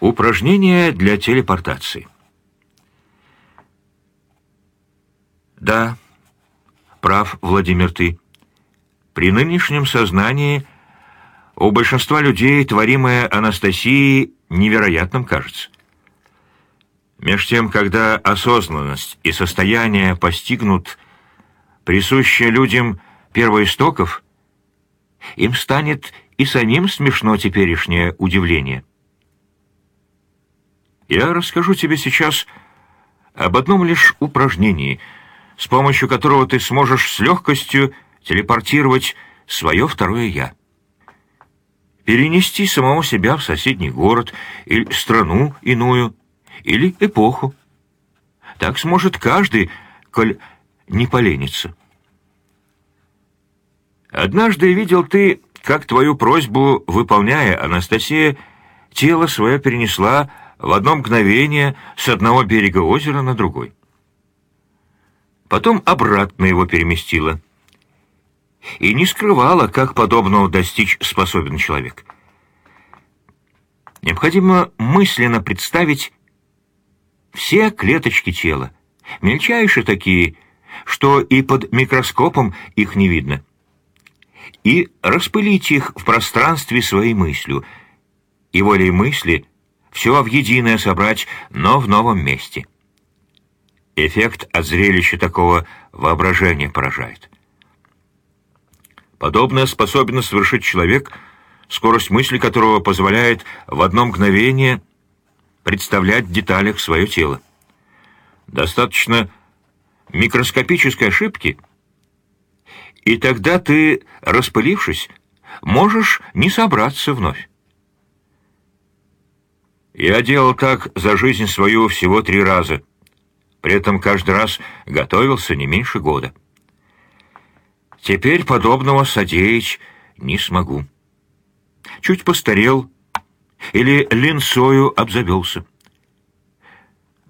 Упражнение для телепортации. Да, прав, Владимир, ты. При нынешнем сознании у большинства людей творимое Анастасией невероятным кажется. Меж тем, когда осознанность и состояние постигнут присущие людям первоистоков, им станет и самим смешно теперешнее удивление. Я расскажу тебе сейчас об одном лишь упражнении, с помощью которого ты сможешь с легкостью телепортировать свое второе «я». Перенести самого себя в соседний город или страну иную, или эпоху. Так сможет каждый, коль не поленится. Однажды видел ты, как твою просьбу, выполняя, Анастасия, тело свое перенесла в одно мгновение с одного берега озера на другой. Потом обратно его переместила. И не скрывала, как подобного достичь способен человек. Необходимо мысленно представить все клеточки тела, мельчайшие такие, что и под микроскопом их не видно, и распылить их в пространстве своей мыслью, и волей мысли — все в единое собрать, но в новом месте. Эффект от зрелища такого воображения поражает. Подобное способен совершить человек, скорость мысли которого позволяет в одно мгновение представлять в деталях свое тело. Достаточно микроскопической ошибки, и тогда ты, распылившись, можешь не собраться вновь. Я делал так за жизнь свою всего три раза. При этом каждый раз готовился не меньше года. Теперь подобного содеять не смогу. Чуть постарел или линцою обзавелся.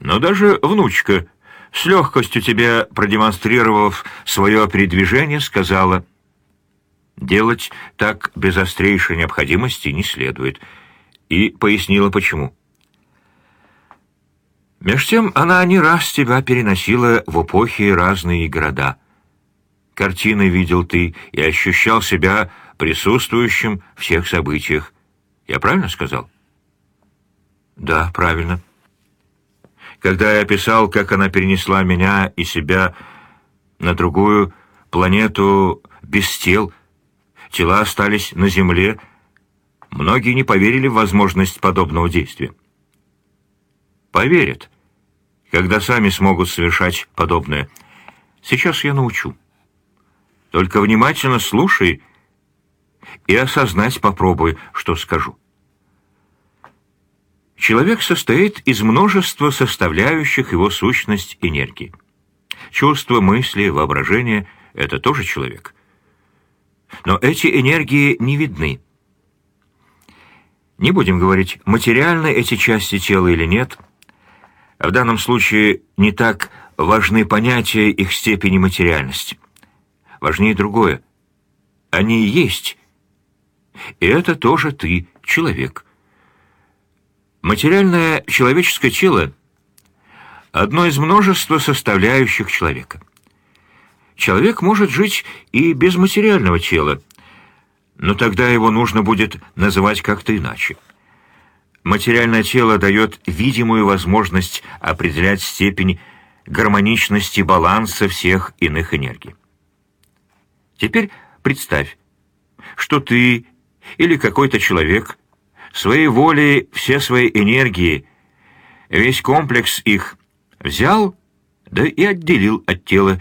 Но даже внучка, с легкостью тебе продемонстрировав свое передвижение, сказала, «Делать так без острейшей необходимости не следует» и пояснила, почему. Меж тем она не раз тебя переносила в эпохи разные города. Картины видел ты и ощущал себя присутствующим в всех событиях. Я правильно сказал? Да, правильно. Когда я описал, как она перенесла меня и себя на другую планету без тел, тела остались на Земле, Многие не поверили в возможность подобного действия. Поверят, когда сами смогут совершать подобное. Сейчас я научу. Только внимательно слушай и осознать попробуй, что скажу. Человек состоит из множества составляющих его сущность энергии. Чувства, мысли, воображение — это тоже человек. Но эти энергии не видны. Не будем говорить, материальны эти части тела или нет. В данном случае не так важны понятия их степени материальности. Важнее другое. Они есть. И это тоже ты, человек. Материальное человеческое тело — одно из множества составляющих человека. Человек может жить и без материального тела — но тогда его нужно будет называть как-то иначе. Материальное тело дает видимую возможность определять степень гармоничности баланса всех иных энергий. Теперь представь, что ты или какой-то человек своей волей все свои энергии, весь комплекс их взял, да и отделил от тела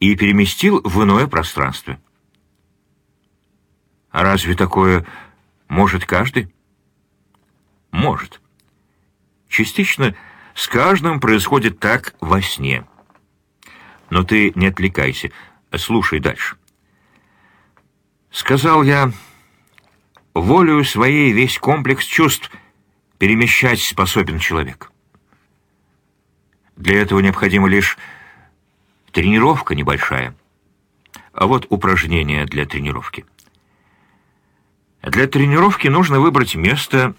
и переместил в иное пространство. А разве такое может каждый? Может. Частично с каждым происходит так во сне. Но ты не отвлекайся, слушай дальше. Сказал я, волею своей весь комплекс чувств перемещать способен человек. Для этого необходима лишь тренировка небольшая. А вот упражнение для тренировки — для тренировки нужно выбрать место,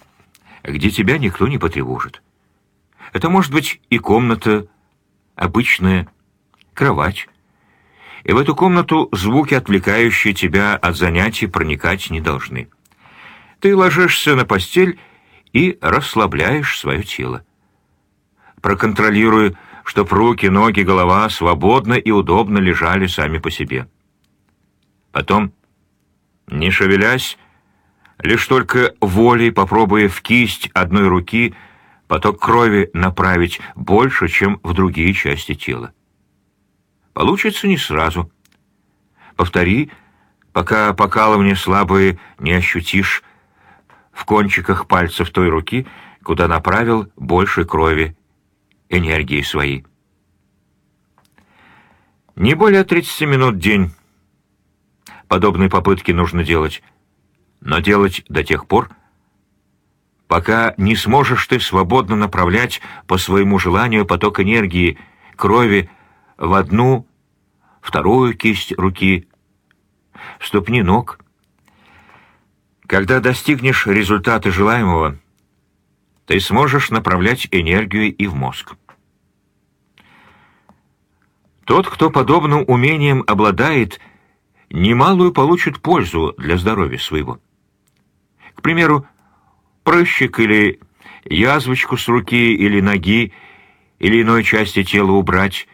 где тебя никто не потревожит. Это может быть и комната обычная, кровать. И в эту комнату звуки, отвлекающие тебя от занятий, проникать не должны. Ты ложишься на постель и расслабляешь свое тело. Проконтролируй, чтоб руки, ноги, голова свободно и удобно лежали сами по себе. Потом, не шевелясь, лишь только волей попробуя в кисть одной руки поток крови направить больше, чем в другие части тела. Получится не сразу. Повтори, пока покалывание слабые не ощутишь в кончиках пальцев той руки, куда направил больше крови, энергии своей. Не более 30 минут в день. Подобные попытки нужно делать, но делать до тех пор, пока не сможешь ты свободно направлять по своему желанию поток энергии, крови в одну, вторую кисть руки, ступни ног. Когда достигнешь результата желаемого, ты сможешь направлять энергию и в мозг. Тот, кто подобным умением обладает, немалую получит пользу для здоровья своего. К примеру, прыщик или язвочку с руки или ноги или иной части тела убрать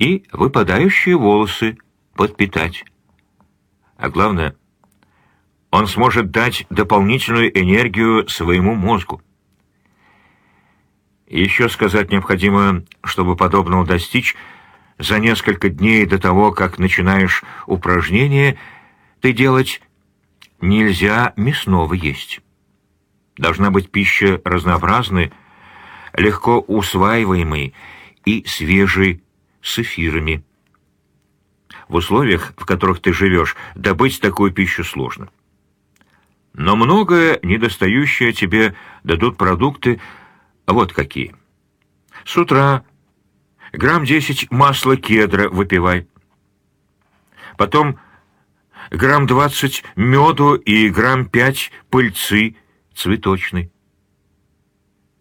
и выпадающие волосы подпитать. А главное, он сможет дать дополнительную энергию своему мозгу. Еще сказать необходимо, чтобы подобного достичь, за несколько дней до того, как начинаешь упражнение, ты делать нельзя мясного есть. Должна быть пища разнообразной, легко усваиваемой и свежей, с эфирами. В условиях, в которых ты живешь, добыть такую пищу сложно. Но многое недостающее тебе дадут продукты вот какие. С утра грамм десять масла кедра выпивай. Потом грамм двадцать меду и грамм пять пыльцы цветочной.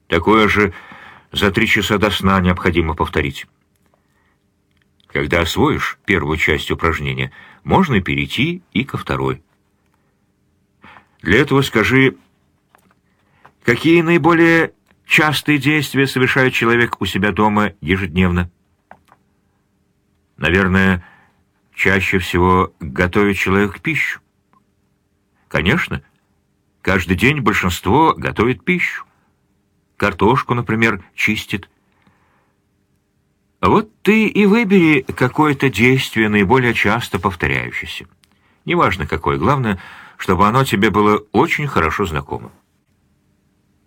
Такое же за три часа до сна необходимо повторить. Когда освоишь первую часть упражнения, можно перейти и ко второй. Для этого скажи, какие наиболее частые действия совершает человек у себя дома ежедневно? Наверное, чаще всего готовит человек пищу. Конечно, каждый день большинство готовит пищу. Картошку, например, чистит. Вот ты и выбери какое-то действие, наиболее часто повторяющееся. Неважно какое, главное, чтобы оно тебе было очень хорошо знакомо.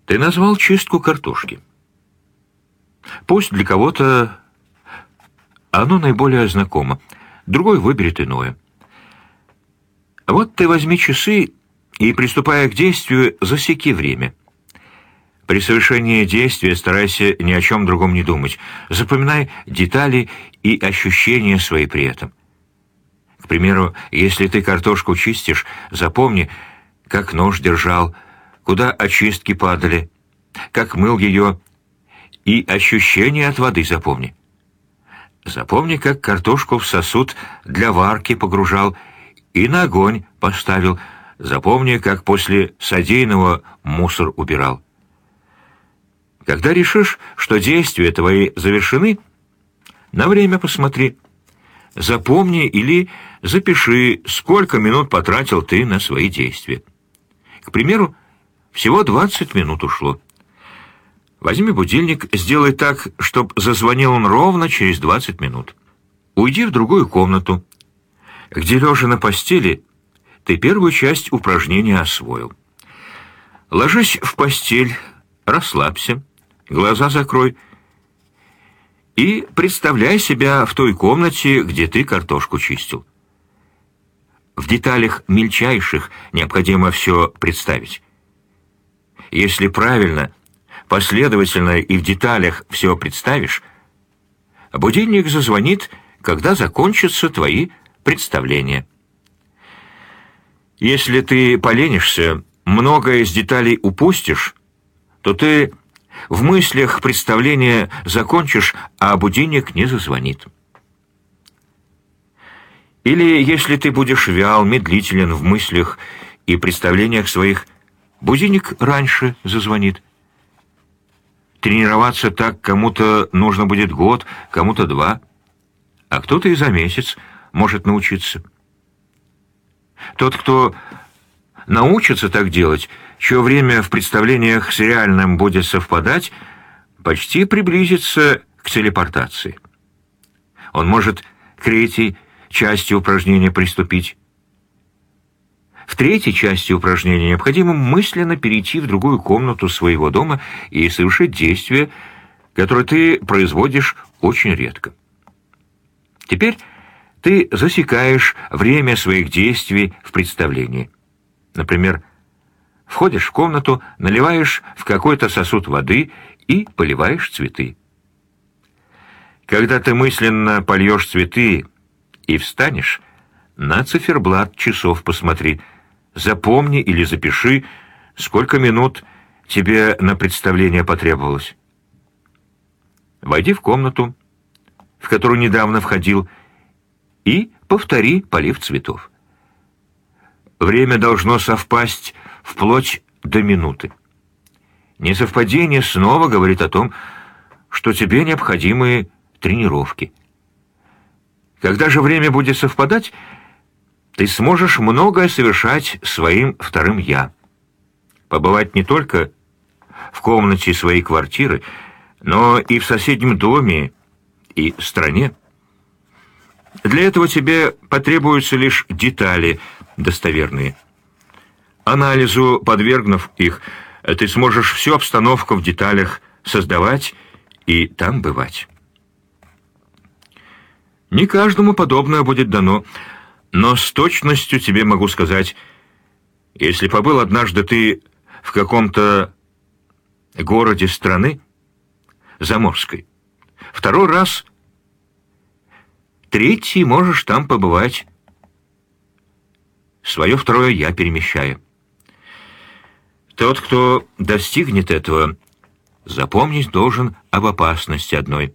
Ты назвал чистку картошки. Пусть для кого-то оно наиболее знакомо, другой выберет иное. Вот ты возьми часы и, приступая к действию, засеки время. При совершении действия старайся ни о чем другом не думать. Запоминай детали и ощущения свои при этом. К примеру, если ты картошку чистишь, запомни, как нож держал, куда очистки падали, как мыл ее, и ощущения от воды запомни. Запомни, как картошку в сосуд для варки погружал и на огонь поставил. Запомни, как после содеянного мусор убирал. Когда решишь, что действия твои завершены, на время посмотри. Запомни или запиши, сколько минут потратил ты на свои действия. К примеру, всего 20 минут ушло. Возьми будильник, сделай так, чтобы зазвонил он ровно через 20 минут. Уйди в другую комнату, где, лежа на постели, ты первую часть упражнения освоил. Ложись в постель, расслабься, глаза закрой и представляй себя в той комнате, где ты картошку чистил. В деталях мельчайших необходимо все представить. Если правильно, последовательно и в деталях все представишь, будильник зазвонит, когда закончатся твои представления. Если ты поленишься, многое из деталей упустишь, то ты в мыслях представление закончишь, а будильник не зазвонит. Или если ты будешь вял, медлителен в мыслях и представлениях своих, будильник раньше зазвонит. Тренироваться так кому-то нужно будет год, кому-то два, а кто-то и за месяц может научиться. Тот, кто научится так делать, чье время в представлениях с реальным будет совпадать, почти приблизится к телепортации. Он может к третьей части упражнения приступить. В третьей части упражнения необходимо мысленно перейти в другую комнату своего дома и совершить действие, которое ты производишь очень редко. Теперь ты засекаешь время своих действий в представлении. Например, Входишь в комнату, наливаешь в какой-то сосуд воды и поливаешь цветы. Когда ты мысленно польешь цветы и встанешь, на циферблат часов посмотри, запомни или запиши, сколько минут тебе на представление потребовалось. Войди в комнату, в которую недавно входил, и повтори полив цветов. Время должно совпасть вплоть до минуты. Несовпадение снова говорит о том, что тебе необходимы тренировки. Когда же время будет совпадать, ты сможешь многое совершать своим вторым «я». Побывать не только в комнате своей квартиры, но и в соседнем доме и стране. Для этого тебе потребуются лишь детали достоверные – Анализу подвергнув их, ты сможешь всю обстановку в деталях создавать и там бывать. Не каждому подобное будет дано, но с точностью тебе могу сказать, если побыл однажды ты в каком-то городе страны, заморской, второй раз, третий можешь там побывать, свое второе «я» перемещая. Тот, кто достигнет этого, запомнить должен об опасности одной.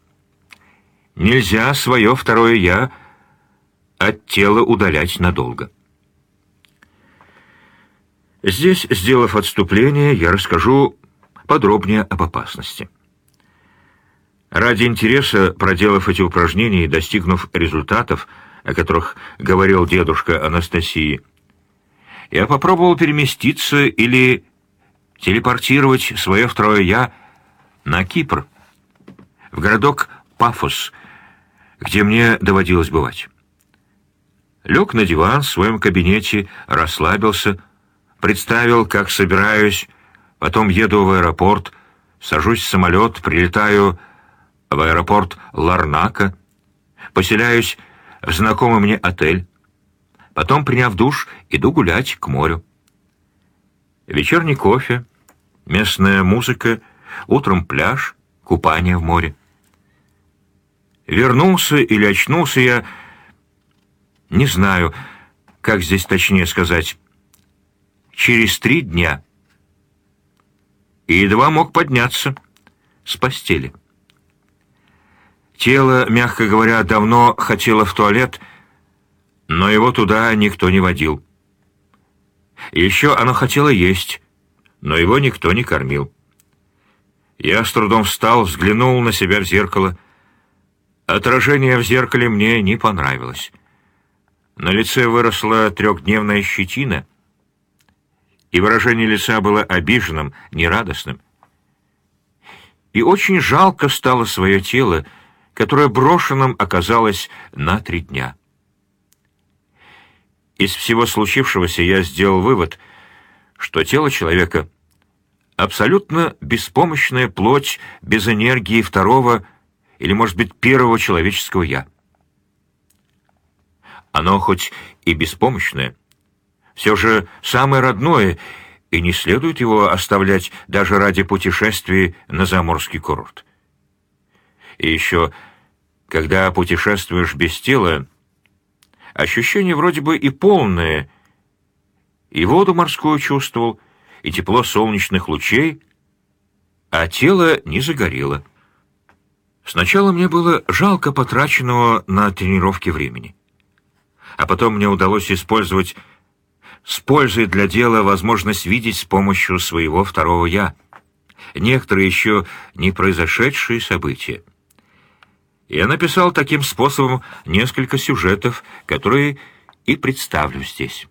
Нельзя свое второе «я» от тела удалять надолго. Здесь, сделав отступление, я расскажу подробнее об опасности. Ради интереса, проделав эти упражнения и достигнув результатов, о которых говорил дедушка Анастасии, я попробовал переместиться или телепортировать свое второе «я» на Кипр, в городок Пафос, где мне доводилось бывать. Лег на диван в своем кабинете, расслабился, представил, как собираюсь, потом еду в аэропорт, сажусь в самолет, прилетаю в аэропорт Ларнака, поселяюсь в знакомый мне отель, потом, приняв душ, иду гулять к морю. Вечерний кофе, местная музыка, утром пляж, купание в море. Вернулся или очнулся я, не знаю, как здесь точнее сказать, через три дня. И едва мог подняться с постели. Тело, мягко говоря, давно хотело в туалет, но его туда никто не водил. Еще оно хотело есть, но его никто не кормил. Я с трудом встал, взглянул на себя в зеркало. Отражение в зеркале мне не понравилось. На лице выросла трехдневная щетина, и выражение лица было обиженным, нерадостным. И очень жалко стало свое тело, которое брошенным оказалось на три дня. Из всего случившегося я сделал вывод, что тело человека — абсолютно беспомощная плоть без энергии второго или, может быть, первого человеческого «я». Оно хоть и беспомощное, все же самое родное, и не следует его оставлять даже ради путешествий на заморский курорт. И еще, когда путешествуешь без тела, Ощущение вроде бы и полное. И воду морскую чувствовал, и тепло солнечных лучей, а тело не загорело. Сначала мне было жалко потраченного на тренировки времени. А потом мне удалось использовать с пользой для дела возможность видеть с помощью своего второго «я» некоторые еще не произошедшие события. Я написал таким способом несколько сюжетов, которые и представлю здесь.